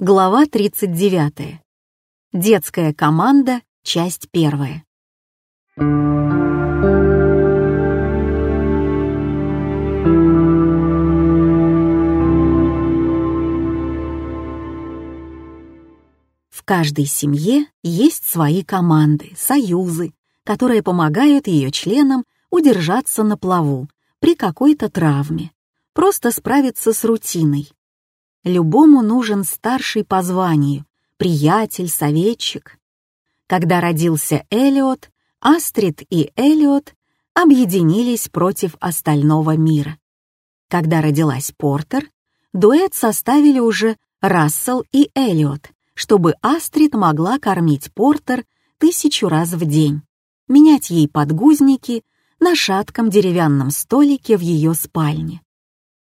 Глава 39. Детская команда, часть первая. В каждой семье есть свои команды, союзы, которые помогают ее членам удержаться на плаву при какой-то травме, просто справиться с рутиной, Любому нужен старший по званию, приятель, советчик. Когда родился Элиот, Астрид и Элиот объединились против остального мира. Когда родилась Портер, дуэт составили уже Рассел и Элиот, чтобы Астрид могла кормить Портер тысячу раз в день, менять ей подгузники на шатком деревянном столике в ее спальне.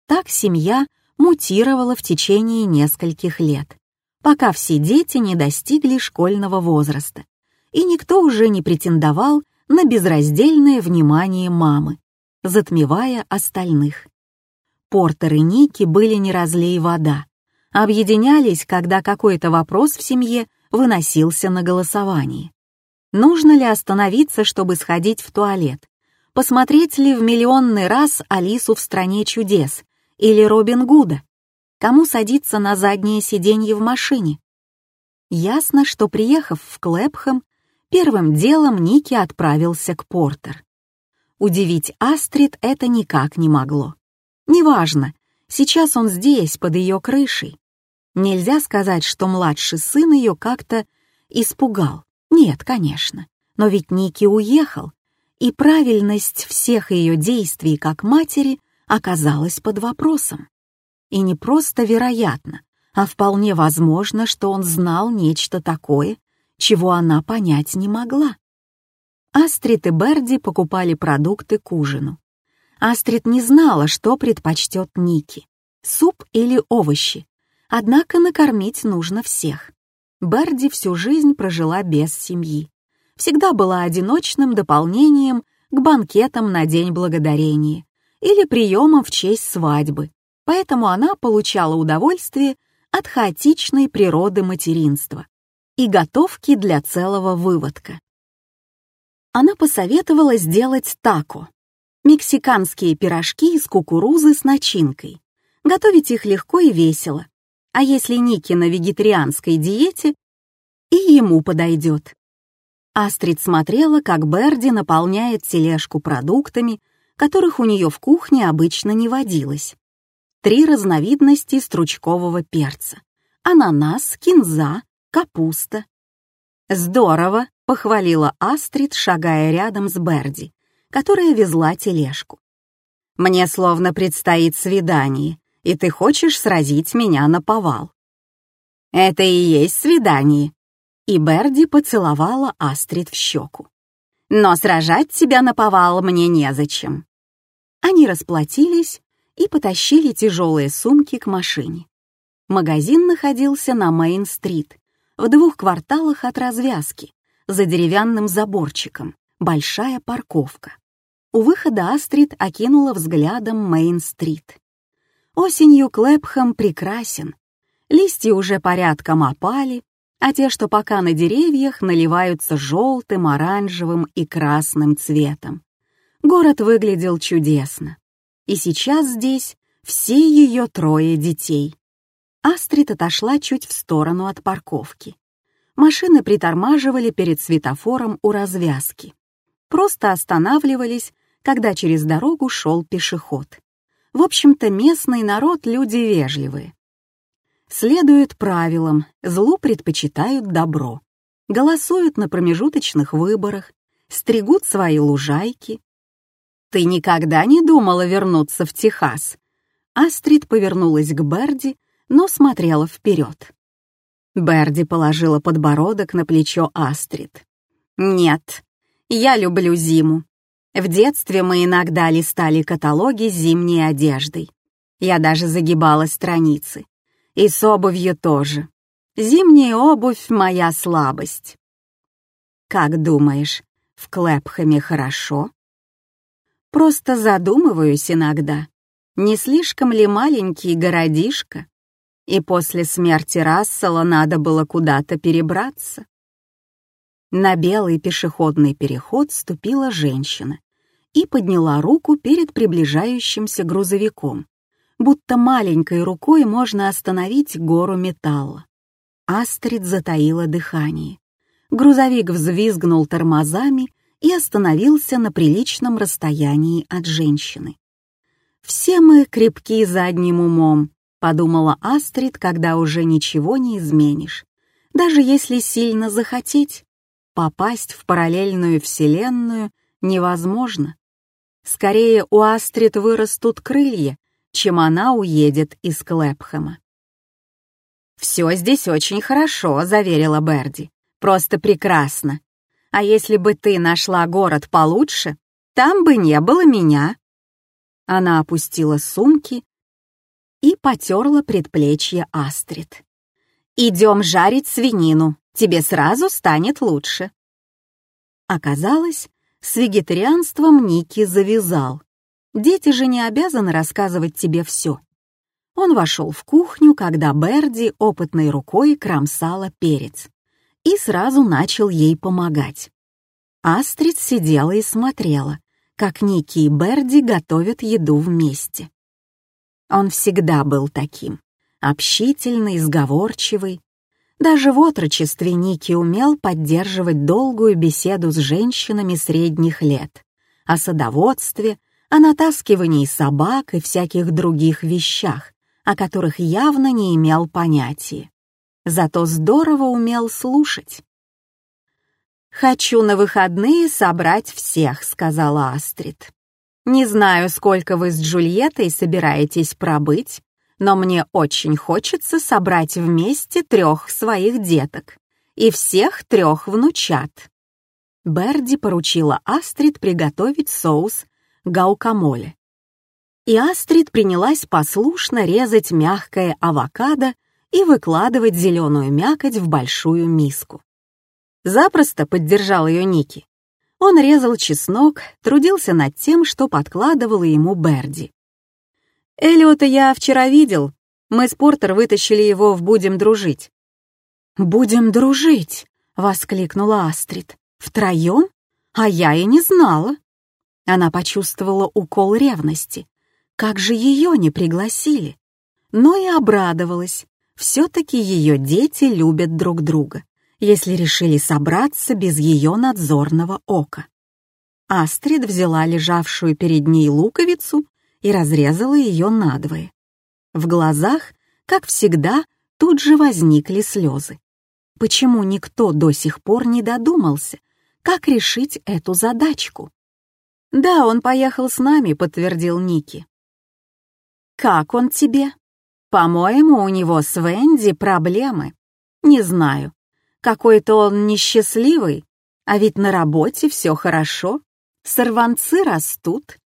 Так семья мутировала в течение нескольких лет, пока все дети не достигли школьного возраста, и никто уже не претендовал на безраздельное внимание мамы, затмевая остальных. Портер и Ники были не разлей вода, объединялись, когда какой-то вопрос в семье выносился на голосование. Нужно ли остановиться, чтобы сходить в туалет? Посмотреть ли в миллионный раз Алису в «Стране чудес» или Робин Гуда? Кому садиться на заднее сиденье в машине? Ясно, что, приехав в Клэпхэм, первым делом Ники отправился к Портер. Удивить Астрид это никак не могло. Неважно, сейчас он здесь, под ее крышей. Нельзя сказать, что младший сын ее как-то испугал. Нет, конечно. Но ведь Ники уехал, и правильность всех ее действий как матери оказалась под вопросом. И не просто вероятно, а вполне возможно, что он знал нечто такое, чего она понять не могла. Астрид и Берди покупали продукты к ужину. Астрид не знала, что предпочтет Ники — суп или овощи, однако накормить нужно всех. Берди всю жизнь прожила без семьи. Всегда была одиночным дополнением к банкетам на День Благодарения или приемам в честь свадьбы, поэтому она получала удовольствие от хаотичной природы материнства и готовки для целого выводка. Она посоветовала сделать тако — мексиканские пирожки из кукурузы с начинкой. Готовить их легко и весело, а если Ники на вегетарианской диете, и ему подойдет. Астрид смотрела, как Берди наполняет тележку продуктами, которых у нее в кухне обычно не водилось. Три разновидности стручкового перца. Ананас, кинза, капуста. «Здорово!» — похвалила Астрид, шагая рядом с Берди, которая везла тележку. «Мне словно предстоит свидание, и ты хочешь сразить меня на повал». «Это и есть свидание», и Берди поцеловала Астрид в щеку. «Но сражать тебя на повал мне незачем». Они расплатились и потащили тяжелые сумки к машине. Магазин находился на Мейн-стрит, в двух кварталах от развязки, за деревянным заборчиком, большая парковка. У выхода Астрид окинула взглядом Мейн-стрит. Осенью Клэпхэм прекрасен. Листья уже порядком опали, а те, что пока на деревьях, наливаются желтым, оранжевым и красным цветом. Город выглядел чудесно. И сейчас здесь все ее трое детей. Астрид отошла чуть в сторону от парковки. Машины притормаживали перед светофором у развязки. Просто останавливались, когда через дорогу шел пешеход. В общем-то, местный народ — люди вежливые. Следуют правилам, злу предпочитают добро. Голосуют на промежуточных выборах, стригут свои лужайки, «Ты никогда не думала вернуться в Техас?» Астрид повернулась к Берди, но смотрела вперед. Берди положила подбородок на плечо Астрид. «Нет, я люблю зиму. В детстве мы иногда листали каталоги с зимней одеждой. Я даже загибала страницы. И с обувью тоже. Зимняя обувь — моя слабость. Как думаешь, в Клэпхэме хорошо?» Просто задумываюсь иногда, не слишком ли маленький городишко? И после смерти Рассела надо было куда-то перебраться. На белый пешеходный переход ступила женщина и подняла руку перед приближающимся грузовиком, будто маленькой рукой можно остановить гору металла. Астрид затаила дыхание. Грузовик взвизгнул тормозами и остановился на приличном расстоянии от женщины. «Все мы крепки задним умом», — подумала Астрид, когда уже ничего не изменишь. Даже если сильно захотеть, попасть в параллельную вселенную невозможно. Скорее у Астрид вырастут крылья, чем она уедет из Клэпхэма. «Все здесь очень хорошо», — заверила Берди. «Просто прекрасно. А если бы ты нашла город получше, там бы не было меня». Она опустила сумки и потерла предплечье Астрид. «Идем жарить свинину, тебе сразу станет лучше». Оказалось, с вегетарианством Ники завязал. Дети же не обязаны рассказывать тебе все. Он вошел в кухню, когда Берди опытной рукой кромсала перец, и сразу начал ей помогать. Астрид сидела и смотрела, как Ники и Берди готовят еду вместе. Он всегда был таким, общительный, сговорчивый. Даже в отрочестве Ники умел поддерживать долгую беседу с женщинами средних лет о садоводстве, о натаскивании собак и всяких других вещах, о которых явно не имел понятия. Зато здорово умел слушать. «Хочу на выходные собрать всех», — сказала Астрид. «Не знаю, сколько вы с Джульеттой собираетесь пробыть, но мне очень хочется собрать вместе трех своих деток и всех трех внучат». Берди поручила Астрид приготовить соус гаукамоле. И Астрид принялась послушно резать мягкое авокадо и выкладывать зеленую мякоть в большую миску. Запросто поддержал ее Ники. Он резал чеснок, трудился над тем, что подкладывала ему Берди. «Эллиота я вчера видел. Мы с Портер вытащили его в «Будем дружить». «Будем дружить!» — воскликнула Астрид. «Втроем? А я и не знала». Она почувствовала укол ревности. Как же ее не пригласили? Но и обрадовалась. Все-таки ее дети любят друг друга, если решили собраться без ее надзорного ока. Астрид взяла лежавшую перед ней луковицу и разрезала ее надвое. В глазах, как всегда, тут же возникли слезы. Почему никто до сих пор не додумался, как решить эту задачку? «Да, он поехал с нами», — подтвердил Ники. «Как он тебе?» «По-моему, у него с Венди проблемы. Не знаю. Какой-то он несчастливый, а ведь на работе все хорошо. Сорванцы растут.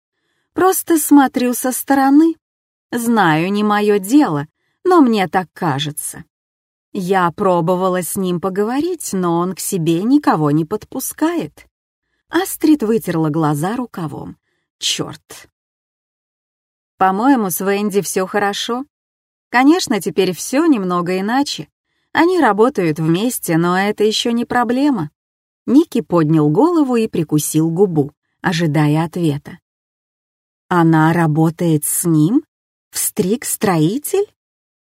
Просто смотрю со стороны. Знаю, не мое дело, но мне так кажется. Я пробовала с ним поговорить, но он к себе никого не подпускает. Астрид вытерла глаза рукавом. Черт. По-моему, с Венди все хорошо. Конечно, теперь все немного иначе. Они работают вместе, но это еще не проблема. Ники поднял голову и прикусил губу, ожидая ответа. Она работает с ним? Встриг-строитель?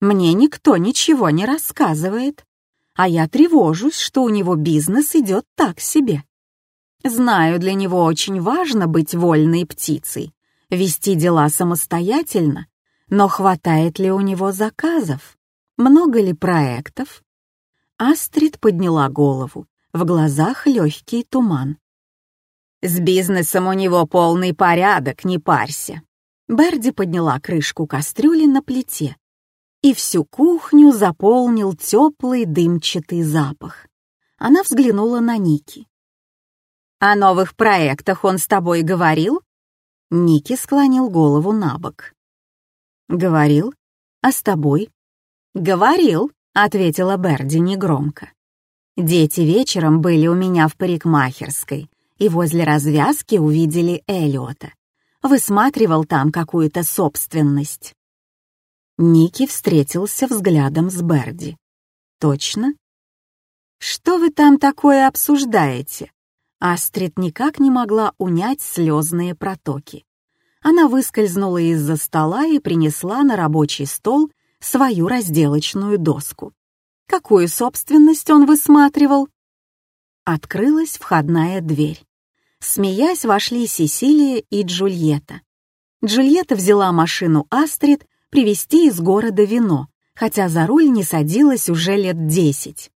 Мне никто ничего не рассказывает. А я тревожусь, что у него бизнес идет так себе. Знаю, для него очень важно быть вольной птицей, вести дела самостоятельно, но хватает ли у него заказов? Много ли проектов? Астрид подняла голову, в глазах легкий туман. «С бизнесом у него полный порядок, не парься». Берди подняла крышку кастрюли на плите, и всю кухню заполнил теплый дымчатый запах. Она взглянула на Ники. «О новых проектах он с тобой говорил?» Ники склонил голову на бок. «Говорил? А с тобой?» «Говорил», — ответила Берди негромко. «Дети вечером были у меня в парикмахерской и возле развязки увидели Эллиота. Высматривал там какую-то собственность». Ники встретился взглядом с Берди. «Точно?» «Что вы там такое обсуждаете?» Астрид никак не могла унять слезные протоки. Она выскользнула из-за стола и принесла на рабочий стол свою разделочную доску. Какую собственность он высматривал? Открылась входная дверь. Смеясь, вошли Сесилия и Джульетта. Джульетта взяла машину Астрид привезти из города вино, хотя за руль не садилась уже лет десять.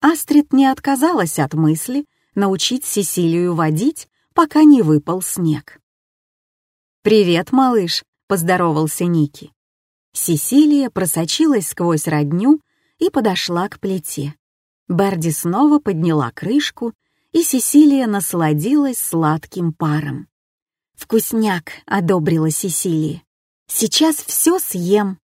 Астрид не отказалась от мысли научить Сесилию водить, пока не выпал снег. «Привет, малыш», — поздоровался Ники. Сесилия просочилась сквозь родню и подошла к плите. Берди снова подняла крышку, и Сесилия насладилась сладким паром. «Вкусняк», — одобрила Сесилия. «Сейчас все съем».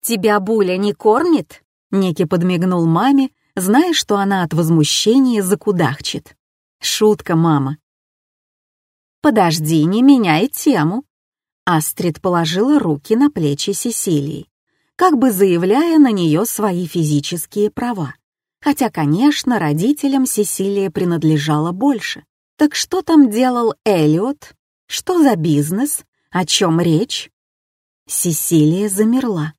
«Тебя Буля не кормит?» — Ники подмигнул маме, зная, что она от возмущения закудахчет. «Шутка, мама». «Подожди, не меняй тему». Астрид положила руки на плечи Сесилии, как бы заявляя на нее свои физические права. Хотя, конечно, родителям Сесилия принадлежала больше. Так что там делал Эллиот? Что за бизнес? О чем речь? Сесилия замерла.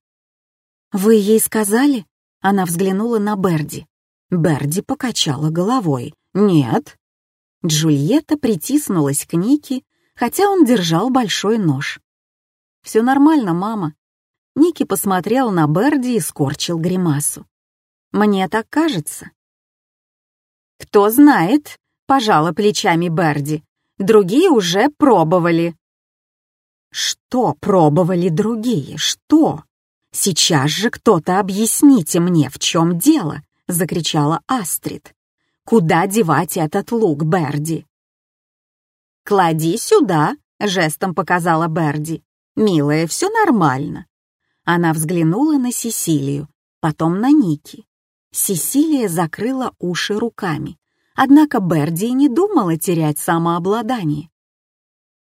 «Вы ей сказали?» Она взглянула на Берди. Берди покачала головой. «Нет». Джульетта притиснулась к Нике, хотя он держал большой нож. «Все нормально, мама». Ники посмотрел на Берди и скорчил гримасу. Мне так кажется. Кто знает, пожала плечами Берди. Другие уже пробовали. Что пробовали другие? Что? Сейчас же кто-то объясните мне, в чем дело, закричала Астрид. Куда девать этот лук, Берди? Клади сюда, жестом показала Берди. Милая, все нормально. Она взглянула на Сесилию, потом на Ники. Сесилия закрыла уши руками, однако Берди не думала терять самообладание.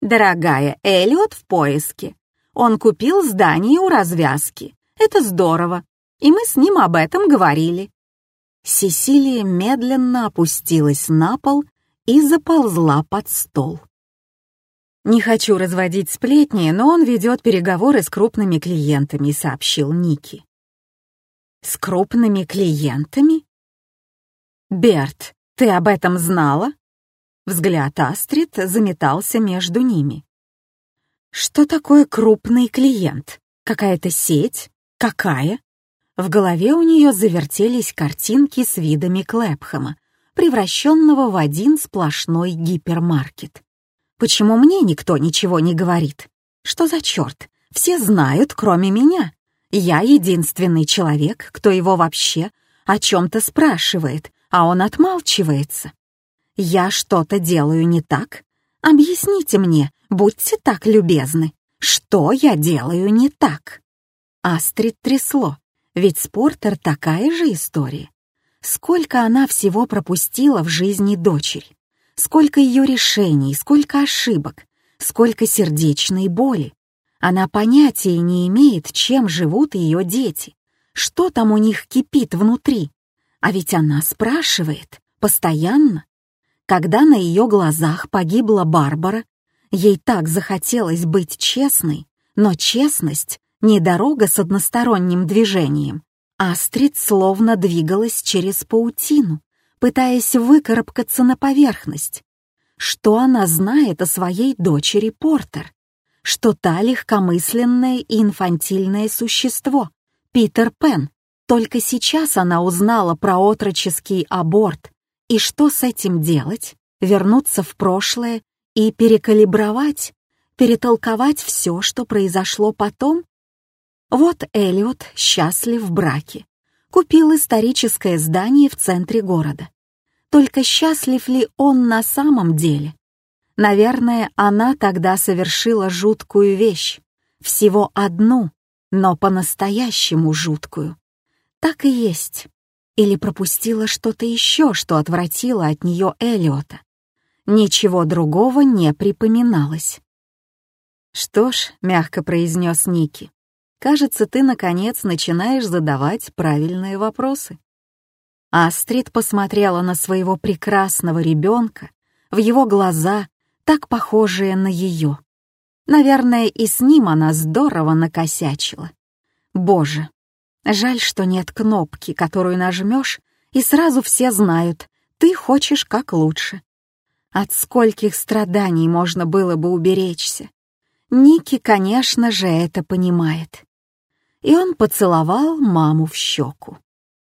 «Дорогая, Эллиот в поиске. Он купил здание у развязки. Это здорово, и мы с ним об этом говорили». Сесилия медленно опустилась на пол и заползла под стол. «Не хочу разводить сплетни, но он ведет переговоры с крупными клиентами», — сообщил Ники. С крупными клиентами? Берт, ты об этом знала? Взгляд Астрид заметался между ними. Что такое крупный клиент? Какая-то сеть? Какая? В голове у нее завертелись картинки с видами Клэпхэма, превращенного в один сплошной гипермаркет. Почему мне никто ничего не говорит? Что за черт? Все знают, кроме меня. Я единственный человек, кто его вообще о чем-то спрашивает, а он отмалчивается. Я что-то делаю не так? Объясните мне, будьте так любезны, что я делаю не так? Астрид трясло, ведь с Портер такая же история. Сколько она всего пропустила в жизни дочери, сколько ее решений, сколько ошибок, сколько сердечной боли. Она понятия не имеет, чем живут ее дети, что там у них кипит внутри. А ведь она спрашивает, постоянно. Когда на ее глазах погибла Барбара, ей так захотелось быть честной, но честность — не дорога с односторонним движением. Астрид словно двигалась через паутину, пытаясь выкарабкаться на поверхность. Что она знает о своей дочери Портер? что та легкомысленное и инфантильное существо, Питер Пен. Только сейчас она узнала про отроческий аборт. И что с этим делать? Вернуться в прошлое и перекалибровать, перетолковать все, что произошло потом? Вот Эллиот счастлив в браке. Купил историческое здание в центре города. Только счастлив ли он на самом деле? Наверное, она тогда совершила жуткую вещь. Всего одну, но по-настоящему жуткую. Так и есть. Или пропустила что-то еще, что отвратило от нее Эллиота. Ничего другого не припоминалось. «Что ж», — мягко произнес Ники, Кажется, ты, наконец, начинаешь задавать правильные вопросы. Астрид посмотрела на своего прекрасного ребенка, в его глаза, так похожие на ее. Наверное, и с ним она здорово накосячила. Боже, жаль, что нет кнопки, которую нажмешь, и сразу все знают, ты хочешь как лучше. От скольких страданий можно было бы уберечься. Ники, конечно же, это понимает. И он поцеловал маму в щеку.